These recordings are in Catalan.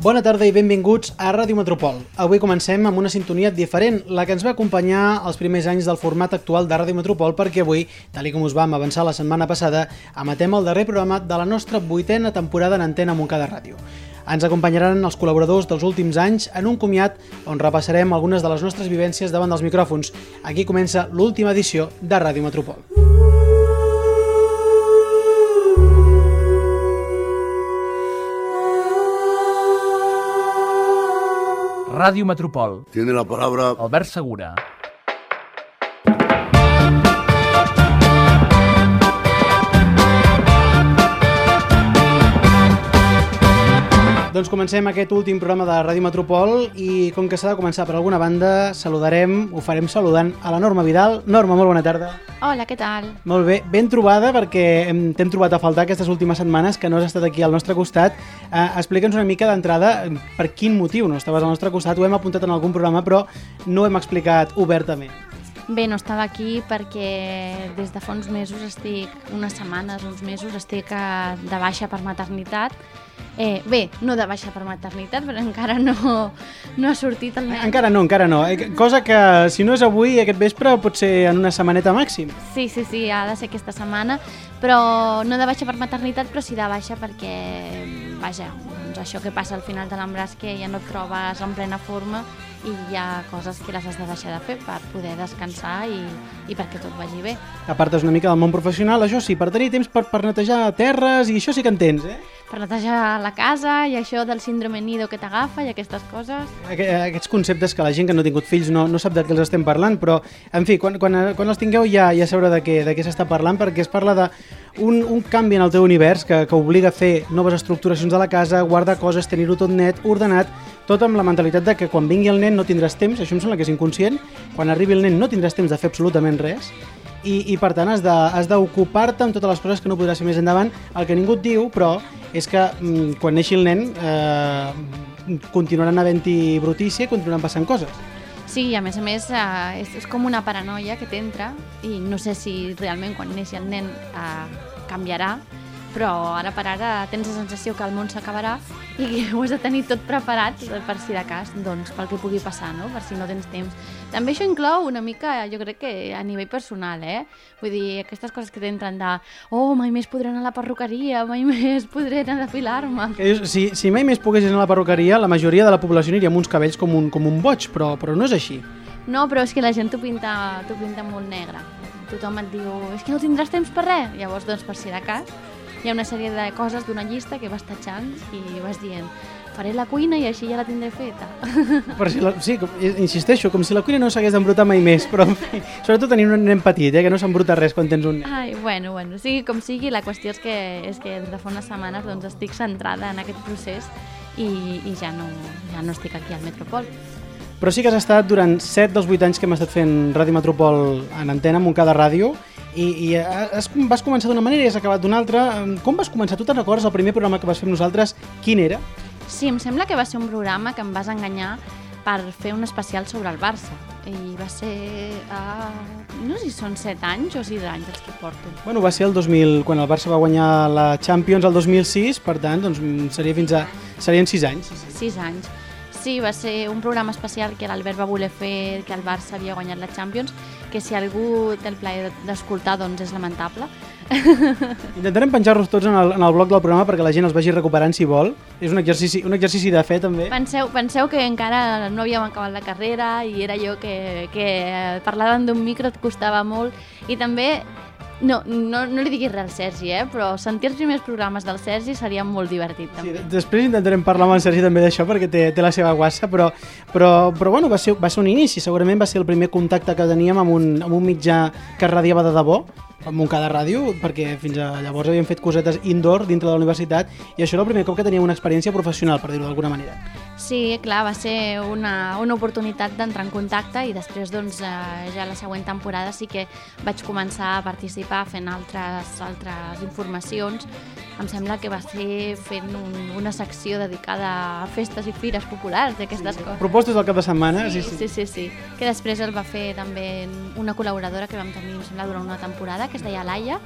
Bona tarda i benvinguts a Ràdio Metropol. Avui comencem amb una sintonia diferent, la que ens va acompanyar els primers anys del format actual de Ràdio Metropol, perquè avui, tal com us vam avançar la setmana passada, emetem el darrer programa de la nostra vuitena temporada en antena Montcada Ràdio. Ens acompanyaran els col·laboradors dels últims anys en un comiat on repassarem algunes de les nostres vivències davant dels micròfons. Aquí comença l'última edició de Ràdio Metropol. Ràdio Metropol. Tiene la palabra Albert Segura. Doncs comencem aquest últim programa de Ràdio Metropol i com que s'ha de començar per alguna banda, saludarem, ho farem saludant a la Norma Vidal. Norma, molt bona tarda. Hola, què tal? Molt bé, ben trobada perquè hem- t'hem trobat a faltar aquestes últimes setmanes que no has estat aquí al nostre costat. Eh, Explica'ns una mica d'entrada eh, per quin motiu no estaves al nostre costat. Ho hem apuntat en algun programa però no ho hem explicat obertament. Bé, no estava aquí perquè des de fa uns mesos estic, unes setmanes, uns mesos, estic eh, de baixa per maternitat. Eh, bé, no de baixa per maternitat, però encara no, no ha sortit el nen. Encara no, encara no. Eh, Cosa que si no és avui, aquest vespre, pot ser en una setmaneta màxim. Sí, sí, sí, ha de ser aquesta setmana, però no de baixa per maternitat, però sí de baixa perquè, vaja, doncs això que passa al final de l'embràs que ja no et trobes en plena forma i hi ha coses que les has de deixar de fer per poder descansar i, i perquè tot vagi bé. Apartes una mica del món professional, això sí, per tenir temps per, per netejar terres i això sí que en tens, eh? Per netejar la casa i això del síndrome nido que t'agafa i aquestes coses. Aqu- Aquests conceptes que la gent que no ha tingut fills no, no sap de què els estem parlant, però, en fi, quan, quan, quan els tingueu ja, ja sabreu de què, de què s'està parlant, perquè es parla de un, un canvi en el teu univers que, que obliga a fer noves estructuracions de la casa, guardar coses, tenir-ho tot net, ordenat, tot amb la mentalitat de que quan vingui el nen no tindràs temps, això em sembla que és inconscient, quan arribi el nen no tindràs temps de fer absolutament res, i, i per tant has d'ocupar-te amb totes les coses que no podràs fer més endavant. El que ningú et diu, però, és que mm, quan neixi el nen eh, continuaran havent-hi brutícia i continuaran passant coses. Sí, a més a més eh, és, és com una paranoia que t'entra i no sé si realment quan neixi el nen eh, canviarà, però ara per ara tens la sensació que el món s'acabarà i que ho has de tenir tot preparat per si de cas, doncs pel que pugui passar, no? per si no tens temps. També això inclou una mica, jo crec que a nivell personal, eh? Vull dir, aquestes coses que t'entren de oh, mai més podré anar a la perruqueria, mai més podré anar a depilar-me. Si, si mai més poguessis anar a la perruqueria, la majoria de la població aniria amb uns cabells com un, com un boig, però, però no és així. No, però és que la gent t'ho pinta, pinta molt negre. Tothom et diu, és que no tindràs temps per res. Llavors, doncs, per si de cas, hi ha una sèrie de coses d'una llista que vas tatxant i vas dient, faré la cuina i així ja la tindré feta. Per si la, sí, com, insisteixo, com si la cuina no s'hagués d'embrutar mai més, però en fi, sobretot tenint un nen petit, eh, que no s'embruta res quan tens un nen. Ai, bueno, bueno, sigui com sigui, la qüestió és que, és que des de fa unes setmanes doncs, estic centrada en aquest procés i, i ja, no, ja no estic aquí al Metropol. Però sí que has estat durant 7 dels 8 anys que hem estat fent Ràdio Metropol en antena, Montcada Ràdio, i, i has, vas començar d'una manera i has acabat d'una altra. Com vas començar? Tu te'n recordes el primer programa que vas fer amb nosaltres? Quin era? Sí, em sembla que va ser un programa que em vas enganyar per fer un especial sobre el Barça. I va ser... Uh, no sé si són 7 anys o 6 anys els que porto. Bueno, va ser el 2000, quan el Barça va guanyar la Champions el 2006, per tant, doncs, seria fins a, serien 6 anys. 6 anys. Sí, va ser un programa especial que l'Albert va voler fer, que el Barça havia guanyat la Champions, que si algú té el plaer d'escoltar, doncs és lamentable. Intentarem penjar-los tots en el, en el blog del programa perquè la gent els vagi recuperant si vol. És un exercici, un exercici de fe, també. Penseu, penseu que encara no havíem acabat la carrera i era jo que, que parlaven d'un micro et costava molt i també no, no, no li diguis res al Sergi, eh? però sentir els primers programes del Sergi seria molt divertit Sí, també. de- després intentarem parlar amb en Sergi també d'això perquè té, té la seva guassa, però, però, però bueno, va ser, va ser un inici, segurament va ser el primer contacte que teníem amb un, amb un mitjà que radiava de debò, amb Montcada Ràdio, perquè fins a llavors havíem fet cosetes indoor dintre de la universitat i això era el primer cop que teníem una experiència professional, per dir-ho d'alguna manera. Sí, clar, va ser una, una oportunitat d'entrar en contacte i després doncs, eh, ja la següent temporada sí que vaig començar a participar fent altres, altres informacions. Em sembla que va ser fent un, una secció dedicada a festes i fires populars d'aquestes coses. Propostes del cap de setmana, sí, Sí, sí. sí, sí, sí. que després el va fer també una col·laboradora que vam tenir, em sembla, durant una temporada, que es deia Laia,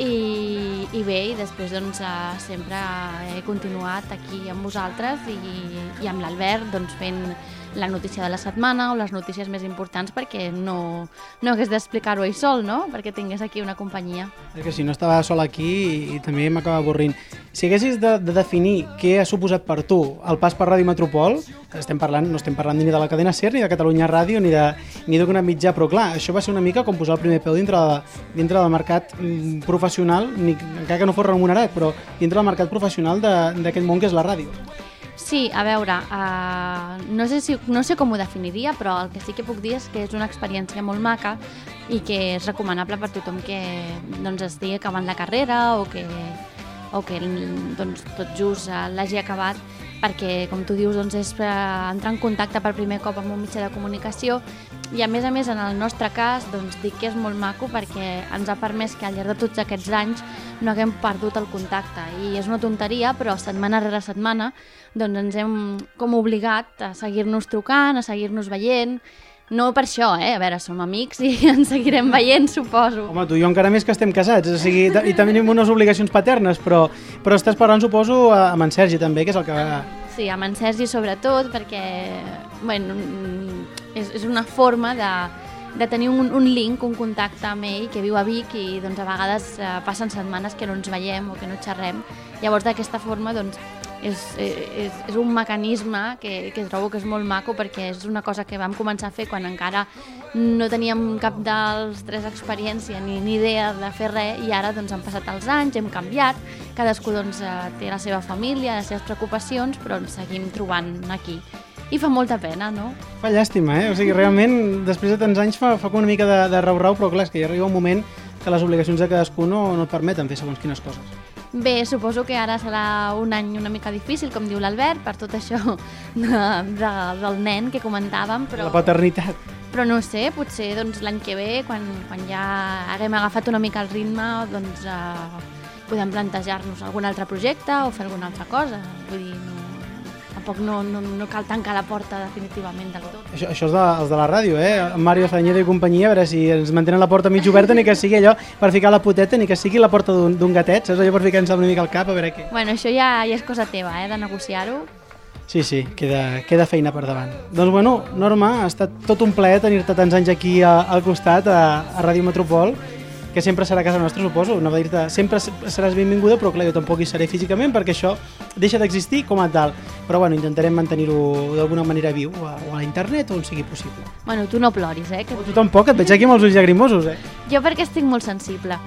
i, i bé, i després doncs, eh, sempre he continuat aquí amb vosaltres i, i amb l'Albert doncs, fent la notícia de la setmana o les notícies més importants perquè no, no hagués d'explicar-ho ell sol, no? perquè tingués aquí una companyia. És que si no estava sol aquí i, i també m'acaba avorrint. Si haguessis de, de definir què ha suposat per tu el pas per Ràdio Metropol, estem parlant, no estem parlant ni de la cadena SER, ni de Catalunya Ràdio, ni de ni d'un mitjà, però clar, això va ser una mica com posar el primer peu dintre, de, dintre del mercat mm, professional, ni, encara que no fos remunerat, però dintre del mercat professional d'aquest món que és la ràdio. Sí, a veure, uh, no, sé si, no sé com ho definiria, però el que sí que puc dir és que és una experiència molt maca i que és recomanable per tothom que doncs, estigui acabant la carrera o que, o que doncs, tot just uh, l'hagi acabat perquè, com tu dius, doncs, és entrar en contacte per primer cop amb un mitjà de comunicació i, a més a més, en el nostre cas, doncs, dic que és molt maco perquè ens ha permès que al llarg de tots aquests anys no haguem perdut el contacte. I és una tonteria, però setmana rere setmana doncs, ens hem com obligat a seguir-nos trucant, a seguir-nos veient, no per això, eh? A veure, som amics i ens seguirem veient, suposo. Home, tu i jo encara més que estem casats, o sigui, i també tenim unes obligacions paternes, però, però estàs parlant, suposo, amb en Sergi també, que és el que. Sí, amb en Sergi sobretot, perquè bueno, és, és una forma de, de tenir un, un link, un contacte amb ell que viu a Vic i doncs, a vegades eh, passen setmanes que no ens veiem o que no xerrem. Llavors d'aquesta forma doncs, és, és, és un mecanisme que, que trobo que és molt maco perquè és una cosa que vam començar a fer quan encara no teníem cap dels tres experiència ni, ni idea de fer res i ara doncs, han passat els anys, hem canviat, cadascú doncs, eh, té la seva família, les seves preocupacions, però ens seguim trobant aquí. I fa molta pena, no? Fa llàstima, eh? O sigui, realment, després de tants anys fa, fa una mica de, de rau-rau, però clar, és que hi arriba un moment que les obligacions de cadascú no, no et permeten fer segons quines coses. Bé, suposo que ara serà un any una mica difícil, com diu l'Albert, per tot això de, de, del nen que comentàvem, però... La paternitat. Però no sé, potser doncs, l'any que ve, quan, quan ja haguem agafat una mica el ritme, doncs eh, podem plantejar-nos algun altre projecte o fer alguna altra cosa. Vull dir, no, tampoc no, no, no cal tancar la porta definitivament del tot. Això, això és de, els de la ràdio, eh? Mario Zañero i companyia, a veure si ens mantenen la porta mig oberta, ni que sigui allò per ficar la poteta, ni que sigui la porta d'un gatet, saps? Allò per ficar-nos una mica al cap, a veure què. Bueno, això ja, ja és cosa teva, eh, de negociar-ho. Sí, sí, queda, queda feina per davant. Doncs bueno, Norma, ha estat tot un plaer tenir-te tants anys aquí a, al costat, a, a Ràdio Metropol, que sempre serà a casa nostra, suposo. No va dir-te, sempre seràs benvinguda, però clar, jo tampoc hi seré físicament perquè això deixa d'existir com a tal. Però bueno, intentarem mantenir-ho d'alguna manera viu, o a, o a internet o on sigui possible. Bueno, tu no ploris, eh? Que... Tu tampoc, et veig aquí amb els ulls llagrimosos, eh? Jo perquè estic molt sensible.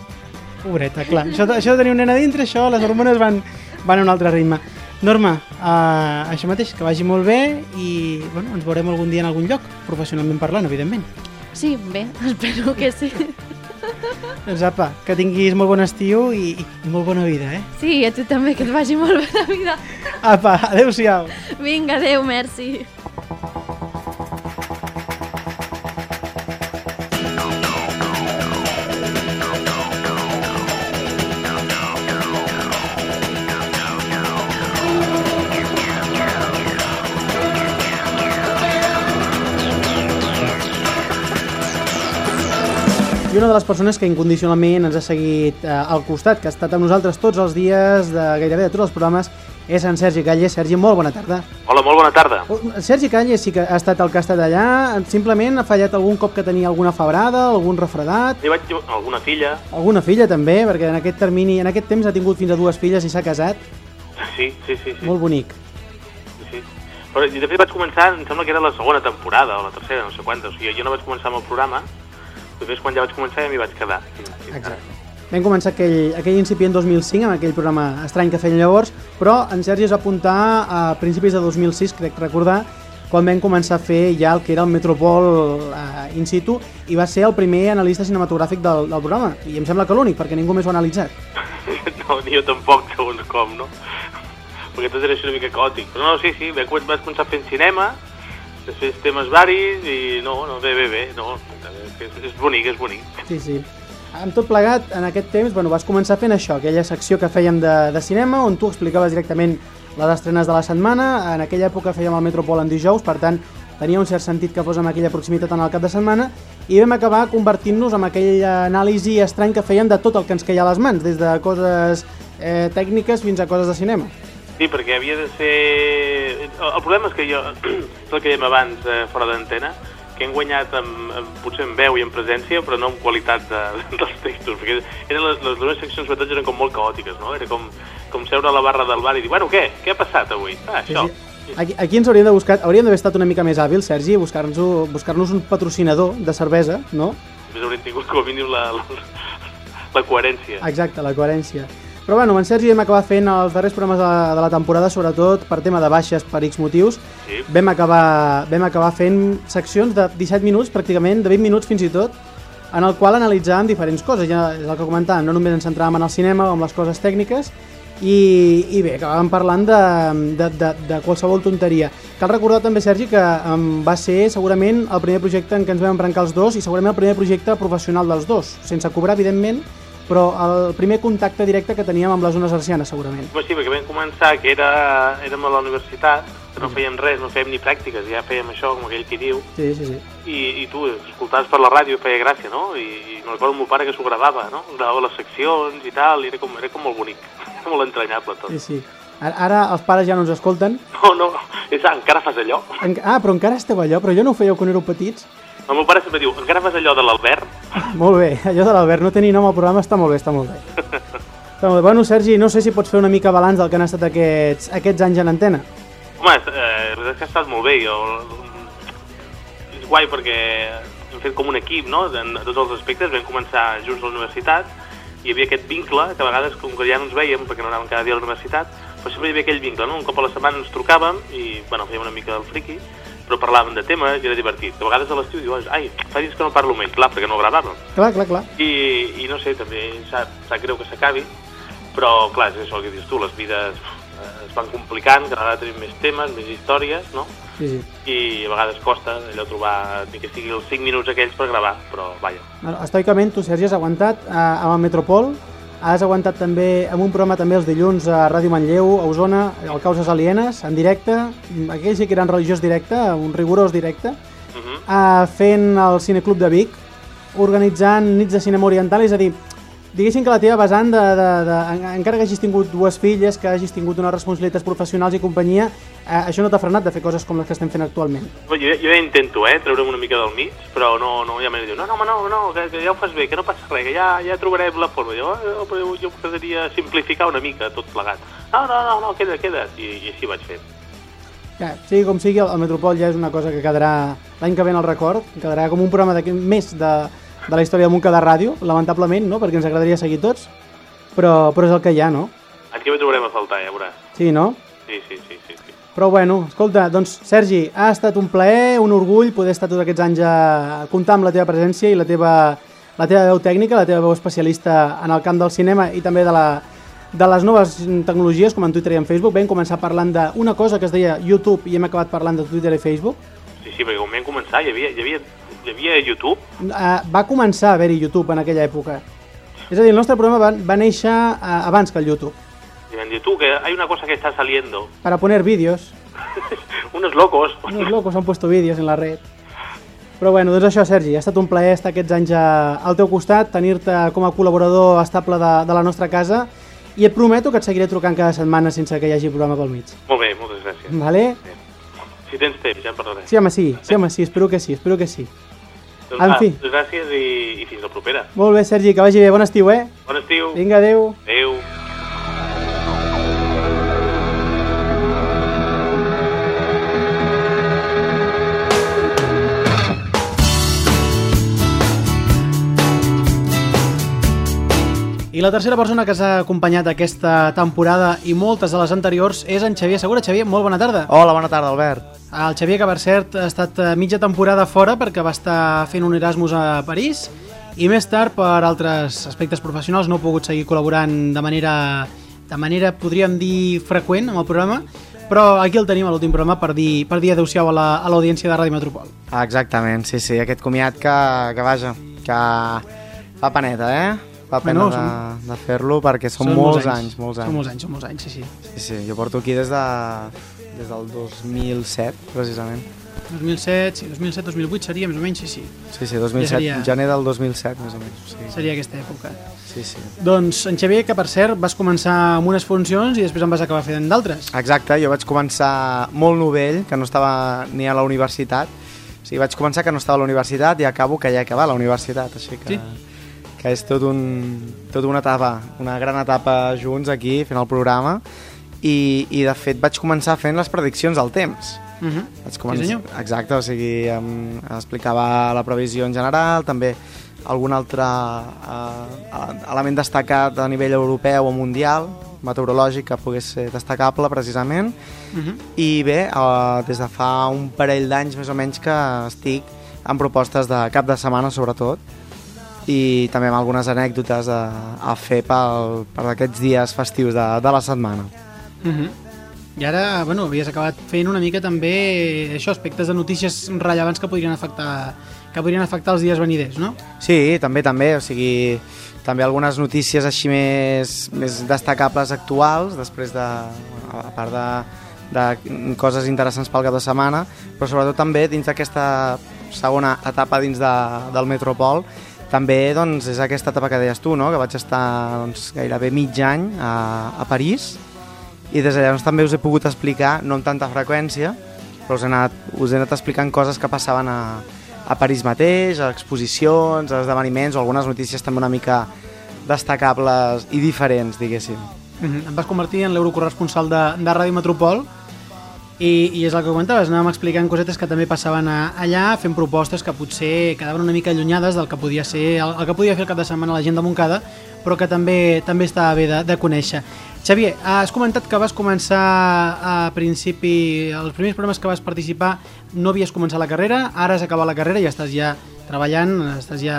Pobreta, clar. Això, això de tenir un nen a dintre, això, les hormones van, van a un altre ritme. Norma, uh, això mateix, que vagi molt bé i bueno, ens veurem algun dia en algun lloc, professionalment parlant, evidentment. Sí, bé, espero que sí. Doncs apa, que tinguis molt bon estiu i, i molt bona vida, eh? Sí, a tu també, que et vagi molt bé la vida. Apa, adeu-siau. Vinga, adeu, merci. I una de les persones que incondicionalment ens ha seguit eh, al costat, que ha estat amb nosaltres tots els dies de gairebé de tots els programes, és en Sergi Calle. Sergi, molt bona tarda. Hola, molt bona tarda. Oh, Sergi Calle sí que ha estat el que ha estat allà, simplement ha fallat algun cop que tenia alguna febrada, algun refredat... Hi vaig alguna filla. Alguna filla també, perquè en aquest termini, en aquest temps ha tingut fins a dues filles i s'ha casat. Sí, sí, sí, sí. Molt bonic. Sí, sí. Però de fet vaig començar, em sembla que era la segona temporada o la tercera, no sé quanta. O sigui, jo no vaig començar amb el programa, Després, quan ja vaig començar, ja m'hi vaig quedar. Exacte. Vam començar aquell, aquell incipient 2005, amb aquell programa estrany que feien llavors, però en Sergi es va apuntar a principis de 2006, crec recordar, quan vam començar a fer ja el que era el Metropol uh, in situ i va ser el primer analista cinematogràfic del, del programa. I em sembla que l'únic, perquè ningú més ho ha analitzat. no, ni jo tampoc, segons com, no? Perquè tot era una mica caòtic. Però no, sí, sí, vaig començar fent cinema, després temes varis i no, no, bé, bé, bé, no, és, és bonic, és bonic. Sí, sí. Amb tot plegat, en aquest temps, bueno, vas començar fent això, aquella secció que fèiem de, de cinema, on tu explicaves directament les estrenes de la setmana, en aquella època fèiem el Metropol en dijous, per tant, tenia un cert sentit que fos amb aquella proximitat en el cap de setmana i vam acabar convertint-nos en aquella anàlisi estrany que fèiem de tot el que ens queia a les mans, des de coses eh, tècniques fins a coses de cinema. Sí, perquè havia de ser... El problema és que jo, és el que dèiem abans eh, fora d'antena, que hem guanyat amb, amb, potser en veu i en presència, però no en qualitat de, dels textos, perquè eren les, les dues seccions sobretot eren com molt caòtiques, no? Era com, com seure a la barra del bar i dir, bueno, què? Què ha passat avui? Ah, Sí, això. sí. Aquí, aquí ens hauríem de buscar, hauríem d'haver estat una mica més hàbil, Sergi, buscar-nos buscar un patrocinador de cervesa, no? Més haurien tingut com a mínim la, la, la coherència. Exacte, la coherència. Però bueno, en Sergi vam acabar fent els darrers programes de la, de la temporada, sobretot per tema de baixes, per X motius. Sí. Vam acabar, vam acabar fent seccions de 17 minuts, pràcticament, de 20 minuts fins i tot, en el qual analitzàvem diferents coses. Ja és el que comentàvem, no només ens centràvem en el cinema o en les coses tècniques, i, i bé, acabàvem parlant de, de, de, de qualsevol tonteria. Cal recordar també, Sergi, que um, va ser segurament el primer projecte en què ens vam embrancar els dos i segurament el primer projecte professional dels dos, sense cobrar, evidentment, però el primer contacte directe que teníem amb les zones arcianes, segurament. Home, sí, perquè vam començar que era, érem a la universitat, que no fèiem res, no fèiem ni pràctiques, ja fèiem això, com aquell qui diu, Sí, sí, sí. i, i tu escoltaves per la ràdio feia gràcia, no? I, i me'n recordo meu pare que s'ho gravava, no? Gravava les seccions i tal, i era com, era com molt bonic, molt entranyable tot. sí, sí. Ara, els pares ja no ens escolten. No, no, és, encara fas allò? En... Ah, però encara esteu allò, però jo no ho fèieu quan éreu petits. El meu pare sempre diu, encara fas allò de l'Albert? Molt bé, allò de l'Albert, no tenir nom al programa està molt bé, està molt bé. Està molt bé. Bueno, Sergi, no sé si pots fer una mica balanç del que han estat aquests, aquests anys en antena. Home, eh, és que ha estat molt bé, jo... És guai perquè hem fet com un equip, no?, en tots els aspectes, vam començar junts a la universitat, hi havia aquest vincle, que a vegades, com que ja no ens veiem, perquè no anàvem cada dia a la universitat, però sempre hi havia aquell vincle, no? Un cop a la setmana ens trucàvem i, bueno, fèiem una mica del friqui, però parlàvem de temes i era divertit. A vegades a l'estiu dius, ai, fa dies que no parlo ell, clar, perquè no gravàvem. Clar, clar, clar. I, i no sé, també sap, sap greu que s'acabi, però clar, és això el que dius tu, les vides eh, es van complicant, cada vegada tenim més temes, més històries, no? Sí, sí. I a vegades costa allò trobar ni que sigui els 5 minuts aquells per gravar, però vaja. Bueno, estoicament, tu, Sergi, has aguantat eh, amb el Metropol, has aguantat també amb un programa també els dilluns a Ràdio Manlleu, a Osona, el Causes Alienes, en directe, aquell sí que era en religiós directe, un rigorós directe, Uh -huh. eh, fent el Cineclub de Vic, organitzant nits de cinema oriental, és a dir, diguéssim que la teva vessant, de, de, de, en- encara que hagis tingut dues filles, que hagis tingut unes responsabilitats professionals i companyia, eh, això no t'ha frenat de fer coses com les que estem fent actualment. Jo, jo ja intento, eh, treure'm una mica del mig, però no, no, ja m'he dit, no, no, no, no, que, que ja ho fas bé, que no passa res, que ja, ja trobarem la forma. Jo, jo, jo, m'agradaria simplificar una mica tot plegat. No, no, no, no queda, queda. I, i així vaig fent. Ja, sigui com sigui, el, el Metropol ja és una cosa que quedarà l'any que ve en el record, quedarà com un programa d'aquest- més de, de la història de Montcà de Ràdio, lamentablement, no? perquè ens agradaria seguir tots, però, però és el que hi ha, no? Aquí ho trobarem a faltar, ja veuràs. Sí, no? Sí, sí, sí, sí. sí. Però bueno, escolta, doncs Sergi, ha estat un plaer, un orgull poder estar tots aquests anys a comptar amb la teva presència i la teva, la teva veu tècnica, la teva veu especialista en el camp del cinema i també de, la, de les noves tecnologies com en Twitter i en Facebook. Vam començar parlant d'una cosa que es deia YouTube i hem acabat parlant de Twitter i Facebook. Sí, sí, perquè quan vam començar hi havia, hi havia, hi havia YouTube. Uh, va començar a haver-hi YouTube en aquella època. És a dir, el nostre programa va, va néixer uh, abans que el YouTube, Y me han dicho, tú, que hay una cosa que está saliendo. para poner vídeos. Unos locos. Unos locos han puesto vídeos en la red. Però bueno, doncs això, Sergi, ha estat un plaer estar aquests anys a, al teu costat, tenir-te com a col·laborador estable de, de la nostra casa i et prometo que et seguiré trucant cada setmana sense que hi hagi programa pel mig. Molt bé, moltes gràcies. Vale? Si tens temps, ja en parlarem. Sí, home, sí, sí, home, sí, espero que sí, espero que sí. Doncs, en va, fi. moltes gràcies i, i fins la propera. Molt bé, Sergi, que vagi bé, bon estiu, eh? Bon estiu. Vinga, adeu. Adéu. I la tercera persona que s'ha acompanyat aquesta temporada i moltes de les anteriors és en Xavier Segura. Xavier, molt bona tarda. Hola, bona tarda, Albert. El Xavier, que per cert ha estat eh, mitja temporada fora perquè va estar fent un Erasmus a París i més tard per altres aspectes professionals no ha pogut seguir col·laborant de manera, de manera podríem dir, freqüent amb el programa, però aquí el tenim a l'últim programa per dir, per dir adeu-siau a la- l'audiència de Ràdio Metropol. Exactament, sí, sí, aquest comiat que, que vaja, que fa paneta, eh? Fa pena Bueno, de, de fer-lo perquè són, molts, anys, molts anys. Són molts anys, són molts anys, sí, sí. Sí, sí, jo porto aquí des, de, des del 2007, precisament. 2007, sí, 2007-2008 seria més o menys, sí, sí. Sí, sí, 2007, seria- gener del 2007, més o menys. Sí, Seria aquesta època. sí. sí. Doncs en Xavier, que per cert vas començar amb unes funcions i després en vas acabar fent d'altres. Exacte, jo vaig començar molt novell, que no estava ni a la universitat. O sigui, vaig començar que no estava a la universitat i acabo que ja he acabat la universitat, així que, Sí. Que és tot, un, tot una etapa, una gran etapa junts aquí fent el programa i, i de fet vaig començar fent les prediccions del temps. Uh -huh. Vaig Sí, senyor. Exacte, o sigui, em, explicava la previsió en general, també algun altre eh, element destacat a nivell europeu o mundial, meteorològic, que pogués ser destacable precisament. Uh -huh. I bé, eh, des de fa un parell d'anys més o menys que estic en propostes de cap de setmana sobretot i també amb algunes anècdotes a, a fer pel, per aquests dies festius de, de la setmana. Uh -huh. I ara, bueno, havies acabat fent una mica també això, aspectes de notícies rellevants que podrien afectar que podrien afectar els dies veniders, no? Sí, també, també, o sigui, també algunes notícies així més, més destacables actuals, després de, a part de, de coses interessants pel cap de setmana, però sobretot també dins d'aquesta segona etapa dins de, del Metropol, també doncs, és aquesta etapa que deies tu, no? que vaig estar doncs, gairebé mig any a, a París, i des de llavors també us he pogut explicar, no amb tanta freqüència, però us he anat, us he anat explicant coses que passaven a, a París mateix, a exposicions, a esdeveniments o algunes notícies també una mica destacables i diferents, diguéssim. Uh -huh. Em vas convertir en l'eurocorresponsal de, de Ràdio Metropol i, i és el que comentaves, anàvem explicant cosetes que també passaven a, allà, fent propostes que potser quedaven una mica allunyades del que podia ser el, el que podia fer el cap de setmana la gent de Montcada, però que també també estava bé de, de conèixer. Xavier, has comentat que vas començar a principi, els primers programes que vas participar no havies començat la carrera, ara has acabat la carrera i ja estàs ja treballant, estàs ja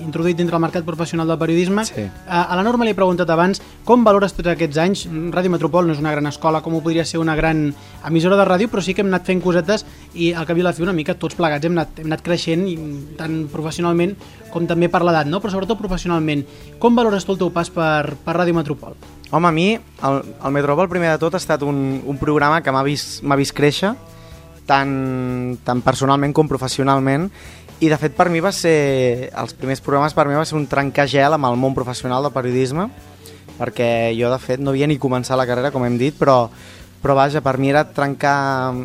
introduït dintre el mercat professional del periodisme. Sí. A, a la Norma li he preguntat abans com valores tots aquests anys? Ràdio Metropol no és una gran escola com ho podria ser una gran emissora de ràdio, però sí que hem anat fent cosetes i al cap i a la fi una mica tots plegats hem anat, hem anat creixent i, tant professionalment com també per l'edat, no? però sobretot professionalment. Com valores tu el teu pas per, per Ràdio Metropol? Home, a mi, el, el Metropol, primer de tot, ha estat un, un programa que m'ha vist, vist créixer, tant, tant personalment com professionalment, i de fet per mi va ser, els primers programes per mi va ser un trencagel amb el món professional del periodisme, perquè jo de fet no havia ni començat la carrera, com hem dit, però, però vaja, per mi era trencar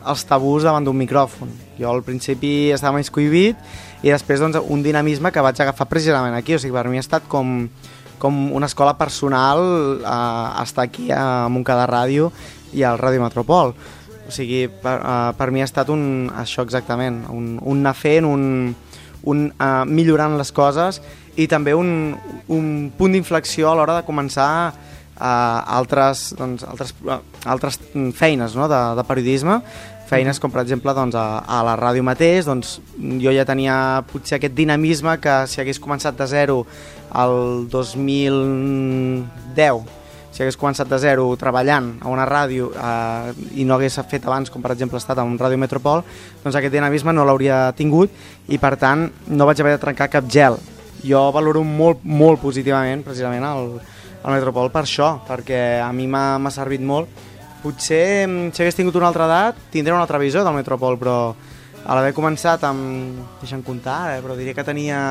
els tabús davant d'un micròfon. Jo al principi estava més cohibit i després doncs, un dinamisme que vaig agafar precisament aquí, o sigui, per mi ha estat com, com una escola personal a, estar aquí a Montcada Ràdio i al Ràdio Metropol. O sigui, per, uh, per mi ha estat un, això exactament, un, un anar fent, un, un uh, millorant les coses i també un, un punt d'inflexió a l'hora de començar uh, altres, doncs, altres, uh, altres feines no? de, de periodisme feines com per exemple doncs, a, a la ràdio mateix doncs, jo ja tenia potser aquest dinamisme que si hagués començat de zero el 2010 si hagués començat de zero treballant a una ràdio eh, i no hagués fet abans, com per exemple ha estat a un Ràdio Metropol, doncs aquest dinamisme no l'hauria tingut i per tant no vaig haver de trencar cap gel. Jo valoro molt, molt positivament precisament el, el Metropol per això, perquè a mi m'ha servit molt. Potser mm, si hagués tingut una altra edat tindré una altra visió del Metropol, però a l'haver començat amb... deixa'm comptar, eh, però diria que tenia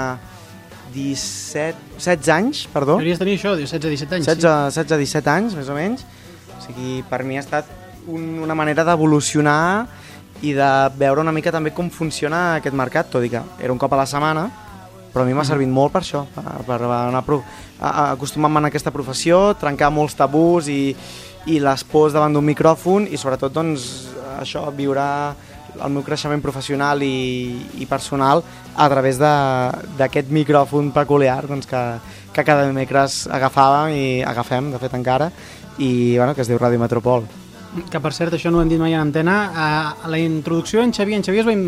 17, 16 anys, perdó. Hauries de tenir això, 16-17 anys. 16, 16 17 anys, més o menys. O sigui, per mi ha estat un, una manera d'evolucionar i de veure una mica també com funciona aquest mercat, tot i que era un cop a la setmana, però a mi m'ha servit molt per això, per, per anar acostumant-me a aquesta professió, trencar molts tabús i, i les pors davant d'un micròfon i sobretot doncs, això, viure el meu creixement professional i, i personal a través de- d'aquest micròfon peculiar doncs, que, que cada dimecres agafàvem i agafem, de fet encara, i bueno, que es diu Ràdio Metropol. Que per cert, això no ho hem dit mai en antena, a, a la introducció en Xavier, en Xavier es va, in,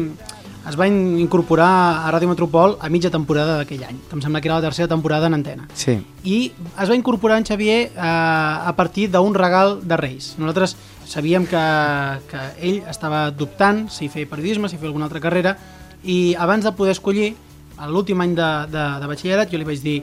es va in- incorporar a Ràdio Metropol a mitja temporada d'aquell any, que em sembla que era la tercera temporada en antena. Sí. I es va incorporar en Xavier eh, a partir d'un regal de Reis. Nosaltres sabíem que, que ell estava dubtant si feia periodisme, si feia alguna altra carrera, i abans de poder escollir, l'últim any de, de, de batxillerat, jo li vaig dir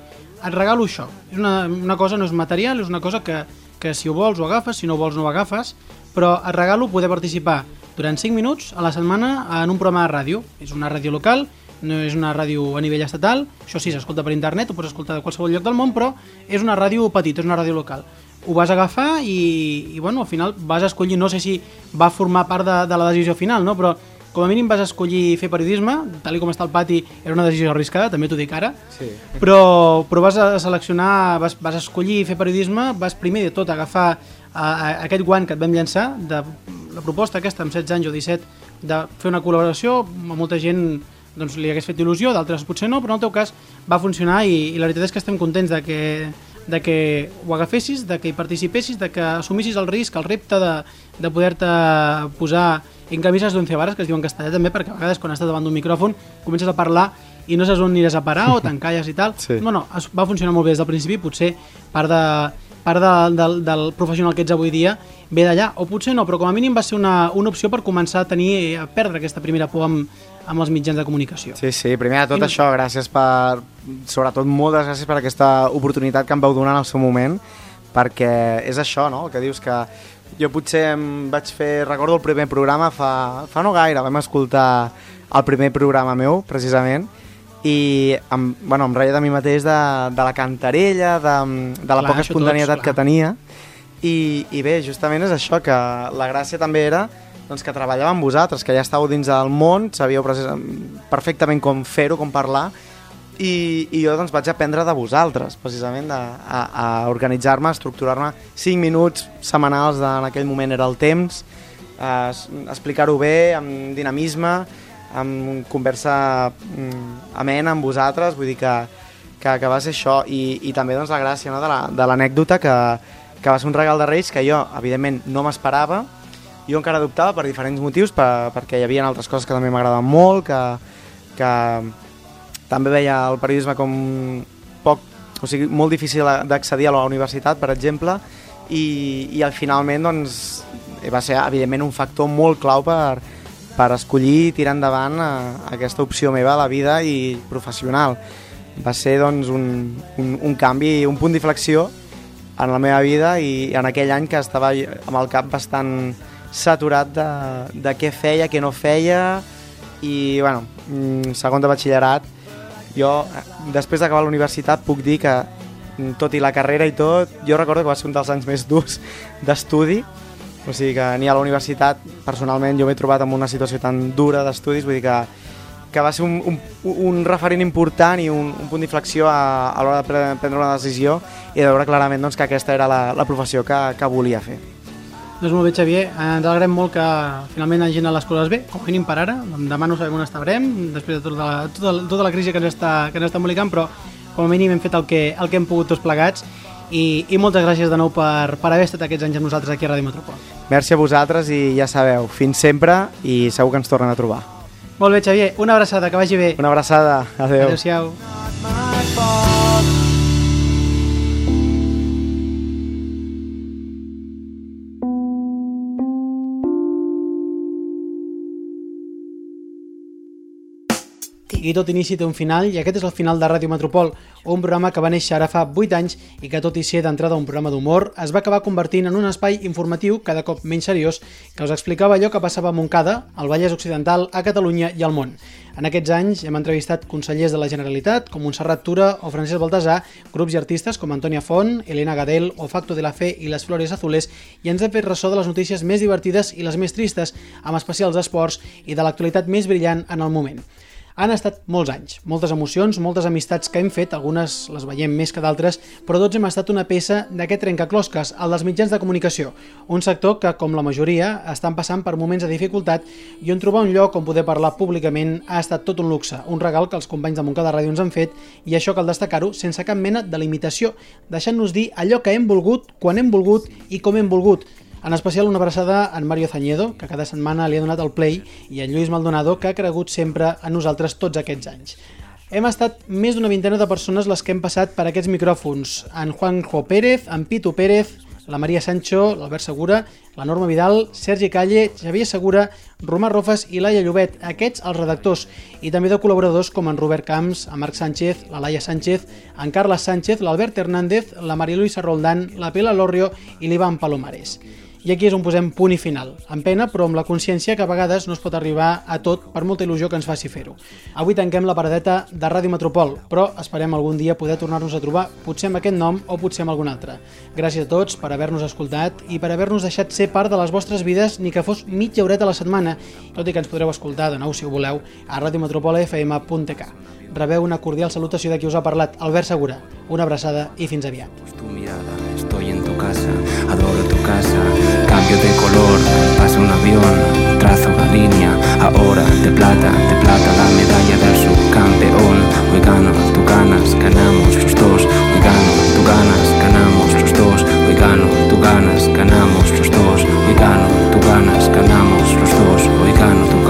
et regalo això. És una, una cosa no és material, és una cosa que, que si ho vols ho agafes, si no ho vols no ho agafes, però et regalo poder participar durant 5 minuts a la setmana en un programa de ràdio. És una ràdio local, no és una ràdio a nivell estatal, això sí, s'escolta per internet, ho pots escoltar de qualsevol lloc del món, però és una ràdio petita, és una ràdio local. Ho vas agafar i, i bueno, al final vas escollir, no sé si va formar part de, de la decisió final, no? però com a mínim vas escollir fer periodisme, tal com està el pati, era una decisió arriscada, també t'ho dic ara, Sí. però, però vas a seleccionar, vas, vas escollir fer periodisme, vas primer de tot agafar a, a, aquest guant que et vam llançar, de la proposta aquesta amb 16 anys o 17, de fer una col·laboració, a molta gent doncs, li hagués fet il·lusió, d'altres potser no, però en el teu cas va funcionar i, i la veritat és que estem contents de que, de que ho agafessis, de que hi participessis, de que assumissis el risc, el repte de, de poder-te posar en camises d'once vares, que es diu en castellà també, perquè a vegades quan estàs davant d'un micròfon comences a parlar i no saps on aniràs a parar o t'encalles i tal. Sí. No, no, va funcionar molt bé des del principi, potser part, de, part de, del, del professional que ets avui dia ve d'allà, o potser no, però com a mínim va ser una, una opció per començar a tenir, a perdre aquesta primera por amb, amb els mitjans de comunicació. Sí, sí, primer de tot Quin- això, gràcies per, sobretot moltes gràcies per aquesta oportunitat que em vau donar en el seu moment, perquè és això, no?, el que dius que jo potser em vaig fer, recordo el primer programa fa, fa no gaire, vam escoltar el primer programa meu, precisament, i em, bueno, em reia de mi mateix de, de la cantarella, de, de la Clar, poca espontaneïtat tots, que tenia, i, i bé, justament és això, que la gràcia també era doncs, que treballava amb vosaltres, que ja estàveu dins del món, sabíeu perfectament com fer-ho, com parlar, i, i jo doncs, vaig aprendre de vosaltres, precisament, de, a, a organitzar-me, estructurar-me. 5 minuts setmanals, de, en aquell moment era el temps, es- explicar-ho bé, amb dinamisme, amb conversa mm, amena amb vosaltres, vull dir que, que, que va ser això, i, i també doncs, la gràcia no, de la- l'anècdota que, que va ser un regal de Reis que jo, evidentment, no m'esperava, jo encara dubtava per diferents motius, per, perquè hi havia altres coses que també m'agradaven molt, que, que també veia el periodisme com poc, o sigui, molt difícil d'accedir a la universitat, per exemple, i, i al finalment doncs, va ser evidentment un factor molt clau per, per escollir i tirar endavant a, aquesta opció meva a la vida i professional. Va ser doncs, un, un, un canvi, un punt d'inflexió en la meva vida i en aquell any que estava amb el cap bastant saturat de, de què feia, què no feia i bueno, mm, segon de batxillerat jo després d'acabar la universitat puc dir que mm, tot i la carrera i tot, jo recordo que va ser un dels anys més durs d'estudi o sigui que ni a la universitat personalment jo m'he trobat en una situació tan dura d'estudis vull dir que, que va ser un, un, un referent important i un, un punt d'inflexió a, a l'hora de pre- prendre una decisió i de veure clarament doncs, que aquesta era la, la professió que, que volia fer. Doncs molt bé, Xavier. Ens alegrem molt que finalment hagin anat les coses bé, com a mínim per ara. Demà no sabem on estarem, després de tota la, tota, la- tota la crisi que ens està, que ens està embolicant, però com a mínim hem fet el que, el que hem pogut tots plegats i, i moltes gràcies de nou per, per haver estat aquests anys amb nosaltres aquí a Ràdio Metropol. Merci a vosaltres i ja sabeu, fins sempre i segur que ens tornem a trobar. Molt bé, Xavier, una abraçada, que vagi bé. Una abraçada, adeu. Adéu-siau. I tot inici té un final, i aquest és el final de Ràdio Metropol, un programa que va néixer ara fa 8 anys i que, tot i ser d'entrada un programa d'humor, es va acabar convertint en un espai informatiu cada cop menys seriós que us explicava allò que passava a Montcada, al Vallès Occidental, a Catalunya i al món. En aquests anys hem entrevistat consellers de la Generalitat, com Montserrat Tura o Francesc Baltasar, grups i artistes com Antònia Font, Elena Gadel o Facto de la Fe i les Flores Azules, i ens hem fet ressò de les notícies més divertides i les més tristes, amb especials d'esports i de l'actualitat més brillant en el moment. Han estat molts anys, moltes emocions, moltes amistats que hem fet, algunes les veiem més que d'altres, però tots hem estat una peça d'aquest trencaclosques, el dels mitjans de comunicació, un sector que, com la majoria, estan passant per moments de dificultat i on trobar un lloc on poder parlar públicament ha estat tot un luxe, un regal que els companys de Montcada Ràdio ens han fet i això cal destacar-ho sense cap mena de limitació, deixant-nos dir allò que hem volgut, quan hem volgut i com hem volgut, en especial una abraçada a en Mario Zañedo, que cada setmana li ha donat el play, i a en Lluís Maldonado, que ha cregut sempre en nosaltres tots aquests anys. Hem estat més d'una vintena de persones les que hem passat per aquests micròfons. En Juanjo Pérez, en Pitu Pérez, la Maria Sancho, l'Albert Segura, la Norma Vidal, Sergi Calle, Xavier Segura, Romà Rofes i Laia Llobet, aquests els redactors, i també de col·laboradors com en Robert Camps, en Marc Sánchez, la Laia Sánchez, en Carles Sánchez, l'Albert Hernández, la Maria Luisa Roldán, la Pela Lorrio i l'Ivan Palomares. I aquí és on posem punt i final. En pena, però amb la consciència que a vegades no es pot arribar a tot per molta il·lusió que ens faci fer-ho. Avui tanquem la paradeta de Ràdio Metropol, però esperem algun dia poder tornar-nos a trobar, potser amb aquest nom o potser amb algun altre. Gràcies a tots per haver-nos escoltat i per haver-nos deixat ser part de les vostres vides ni que fos mitja horeta a la setmana, tot i que ens podreu escoltar de nou, si ho voleu, a radiometropolfm.k. Rebeu una cordial salutació de qui us ha parlat, Albert Segura. Una abraçada i fins aviat. Tu mirada, estoy en tu casa, cambio de color, pasa un avión, traza una línea, ahora de plata, de plata la medalla del subcampeón, hoy gano, tú ganas, ganamos los dos, hoy gano, tú ganas, ganamos los dos, hoy gano, tú ganas, ganamos los dos, hoy gano, tú ganas, ganamos los dos, hoy gano, tú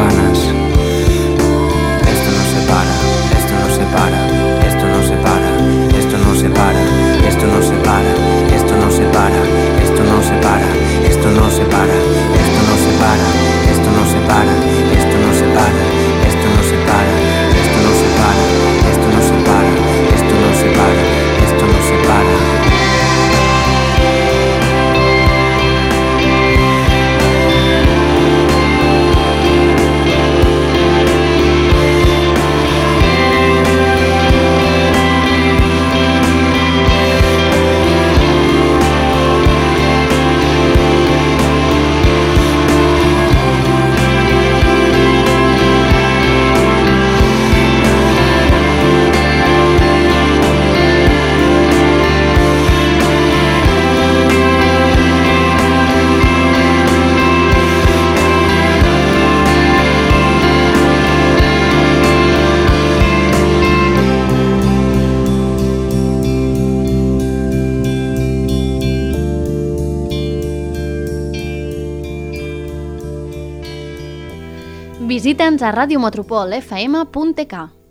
Visita'ns a radiometropolfm.k.